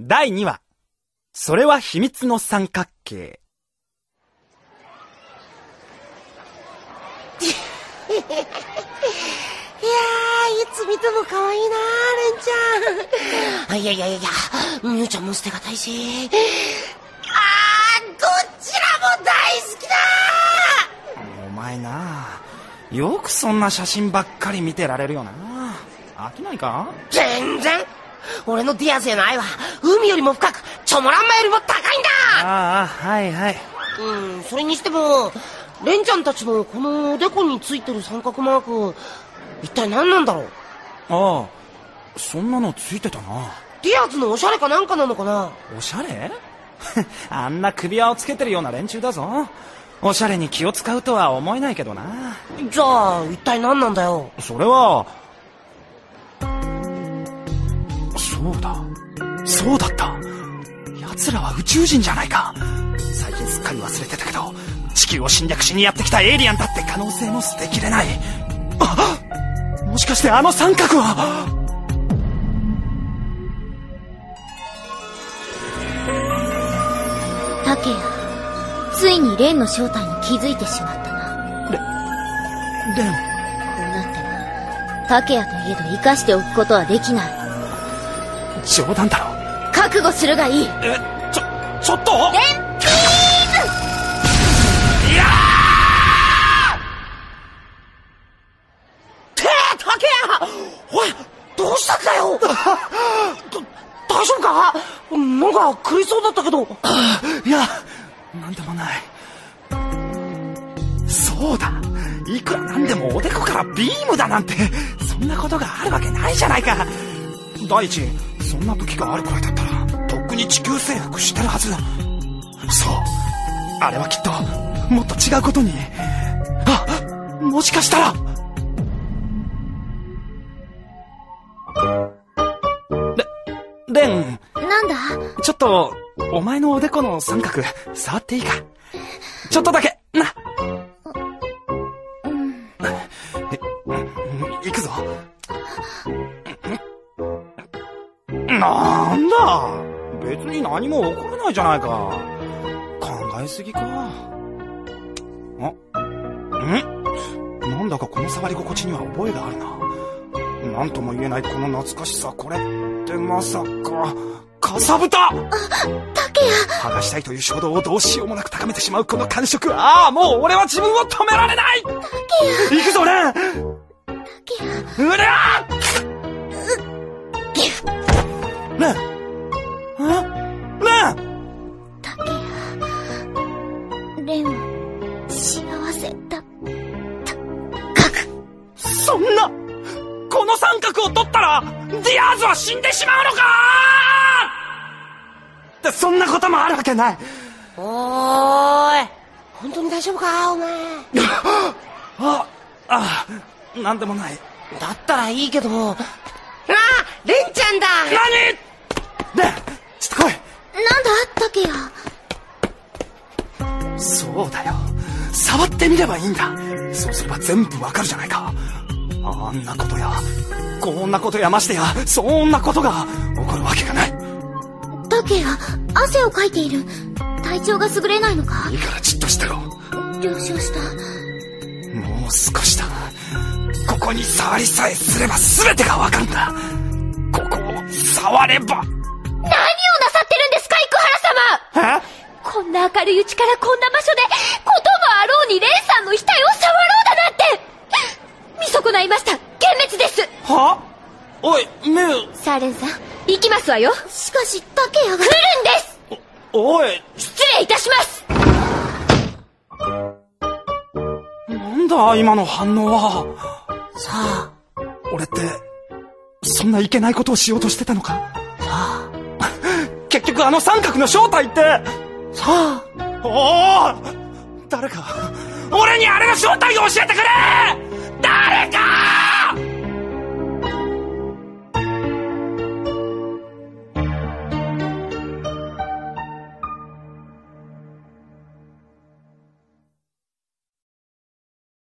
第2話。それは秘密の三角形。いやー、いつ見ても可愛いなー、レンちゃん。いやいやいや、みゆちゃんも捨てがたいし。あー、どちらも大好きだお前なよくそんな写真ばっかり見てられるよな飽きないか？全然俺のディアスへの愛は海よりも深くチョモランマよりも高いんだ。ああはいはい。うんそれにしてもレンちゃんたちのこのおでこについてる三角マーク一体何なんだろう？ああそんなのついてたな。ディアスのおしゃれかなんかなのかな？おしゃれ？あんな首輪をつけてるような連中だぞ。おしゃれに気を使うとは思えないけどな。じゃあ一体何なんだよ？それはそうだ。そうだった。奴らは宇宙人じゃないか。最近すっかり忘れてたけど地球を侵略しにやってきたエイリアンだって可能性も捨てきれない。あもしかしてあの三角は？竹谷ついに蓮の正体に気づいてしまったな。レン？こうなっても竹谷といえど生かしておくことはできない冗談だろ。覚悟するがいい。えちょちょっと？レンピー!いやてー竹谷!おいどうしたんだよ? だ大丈夫か?なんか食いそうだったけど。いやなんでもない。そうだ。いくらなんでもおでこからビームだなんてそんなことがあるわけないじゃないか。第一そんな時があるくらいだったらとっくに地球征服してるはずそう。あれはきっともっと違うことに。あもしかしたら。レレン。なんだ？ちょっと、お前のおでこの三角、触っていいか。ちょっとだけ、な。うん。いくぞ。なんだ別に何も起こらないじゃないか。考えすぎか。あ、ん？なんだかこの触り心地には覚えがあるな。なんとも言えないこの懐かしさ、これってまさか、かさぶた竹谷剥がしたいという衝動をどうしようもなく高めてしまうこの感触。ああ、もう俺は自分を止められない行くぞ、レン谷蓮幸せだそんなこの三角を取ったら、ディアーズは死んでしまうのか。ってそんなこともあるわけない。おーい。本当に大丈夫かお前。あ、あ、なんでもない。だったらいいけど。あレンちゃんだ。何？そうだよ。触ってみればいいんだ。そうすれば全部わかるじゃないか。あんなことや、こんなことやましてや、そんなことが起こるわけがない。竹谷汗をかいている体調が優れないのか？いいからじっとしてろ。了承したもう少しだ。ここに触りさえすれば全てがわかるんだ。ここを触れば。何をなさってるんですか生原様え？こんな明るいうちからこんな場所でこともあろうに蓮さんの額を触ろうだなんて見損ないました。幻滅です。は？おい、目、サーレンさん行きますわよ。しかし竹谷が来るんです。おい、失礼いたします。なんだ今の反応は。さあ。俺って、そんないけないことをしようとしてたのか。さあ。結局あの三角の正体って、さあ。おお誰か、俺にあれの正体を教えてくれ